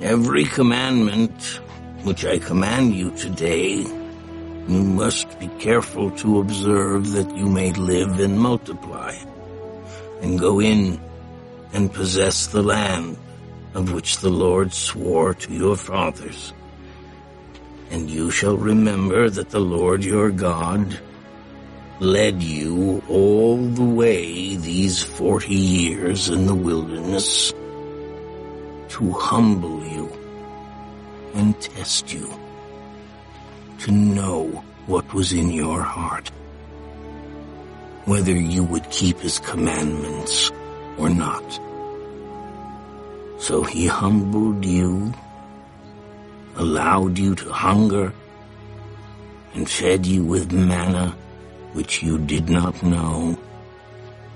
Every commandment which I command you today, you must be careful to observe that you may live and multiply, and go in and possess the land of which the Lord swore to your fathers. And you shall remember that the Lord your God led you all the way these forty years in the wilderness to humble you and test you, to know what was in your heart, whether you would keep his commandments or not. So he humbled you, allowed you to hunger, and fed you with manna which you did not know,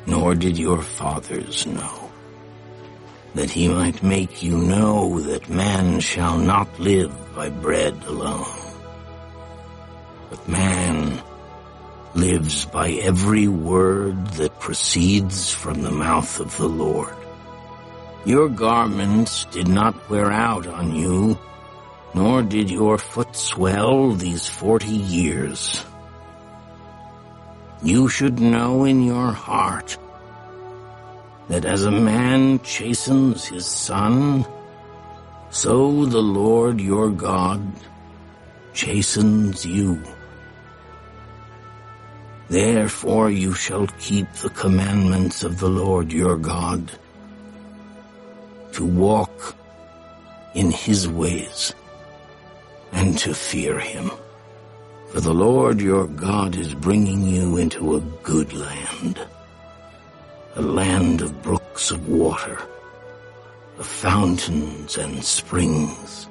nor did your fathers know, that he might make you know that man shall not live by bread alone, but man lives by every word that proceeds from the mouth of the Lord. Your garments did not wear out on you, nor did your foot swell these forty years. You should know in your heart that as a man chastens his son, so the Lord your God chastens you. Therefore you shall keep the commandments of the Lord your God, to walk in his ways and to fear him. For the Lord your God is bringing you into a good land, a land of brooks of water, of fountains and springs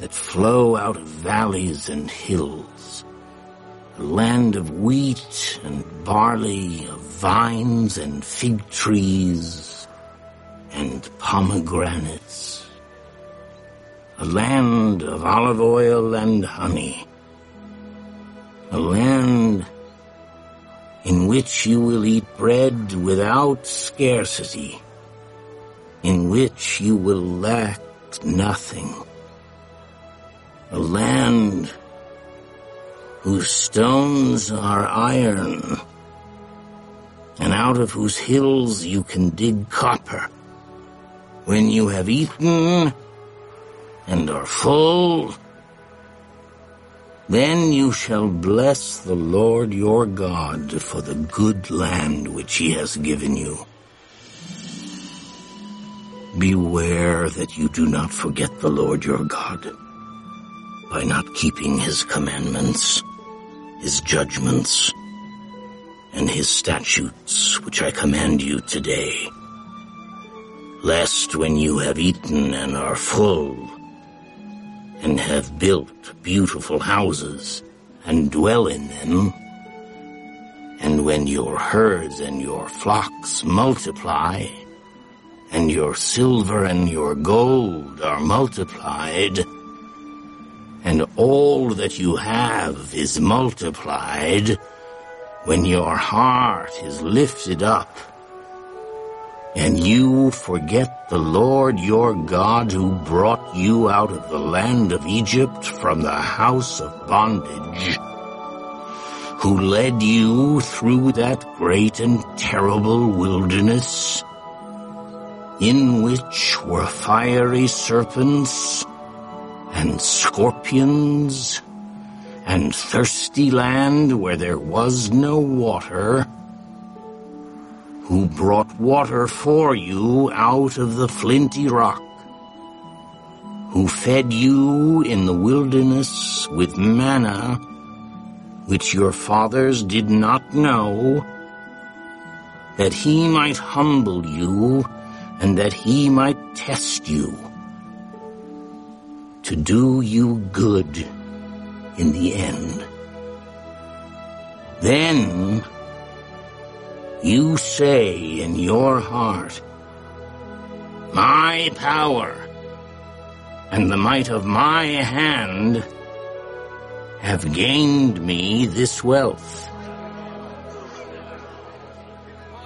that flow out of valleys and hills, a land of wheat and barley, of vines and fig trees and pomegranates, a land of olive oil and honey, a land in which you will eat bread without scarcity, in which you will lack nothing, a land whose stones are iron, and out of whose hills you can dig copper. When you have eaten and are full, then you shall bless the Lord your God for the good land which he has given you. Beware that you do not forget the Lord your God by not keeping his commandments, his judgments, and his statutes which I command you today. Lest when you have eaten and are full, and have built beautiful houses and dwell in them. And when your herds and your flocks multiply, and your silver and your gold are multiplied, and all that you have is multiplied, when your heart is lifted up, and you forget the Lord your God who brought you out of the land of Egypt from the house of bondage, who led you through that great and terrible wilderness, in which were fiery serpents and scorpions, and thirsty land where there was no water, who brought water for you out of the flinty rock, who fed you in the wilderness with manna, which your fathers did not know, that he might humble you and that he might test you, to do you good in the end. Then you say in your heart, My power and the might of my hand have gained me this wealth.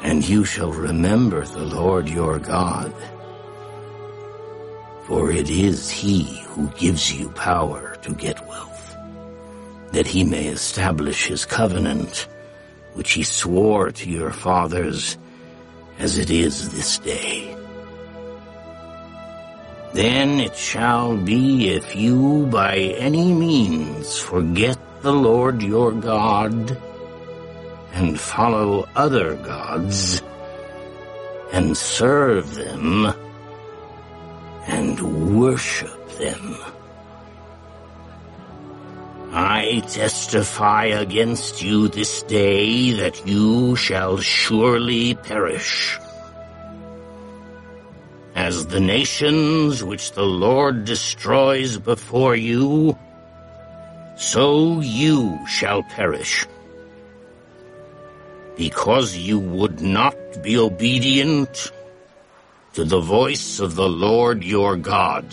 And you shall remember the Lord your God, For it is he who gives you power to get wealth, that he may establish his covenant, which he swore to your fathers, as it is this day. Then it shall be if you by any means forget the Lord your God, and follow other gods, and serve them, and worship them. I testify against you this day that you shall surely perish. As the nations which the Lord destroys before you, so you shall perish. Because you would not be obedient to the voice of the Lord your God.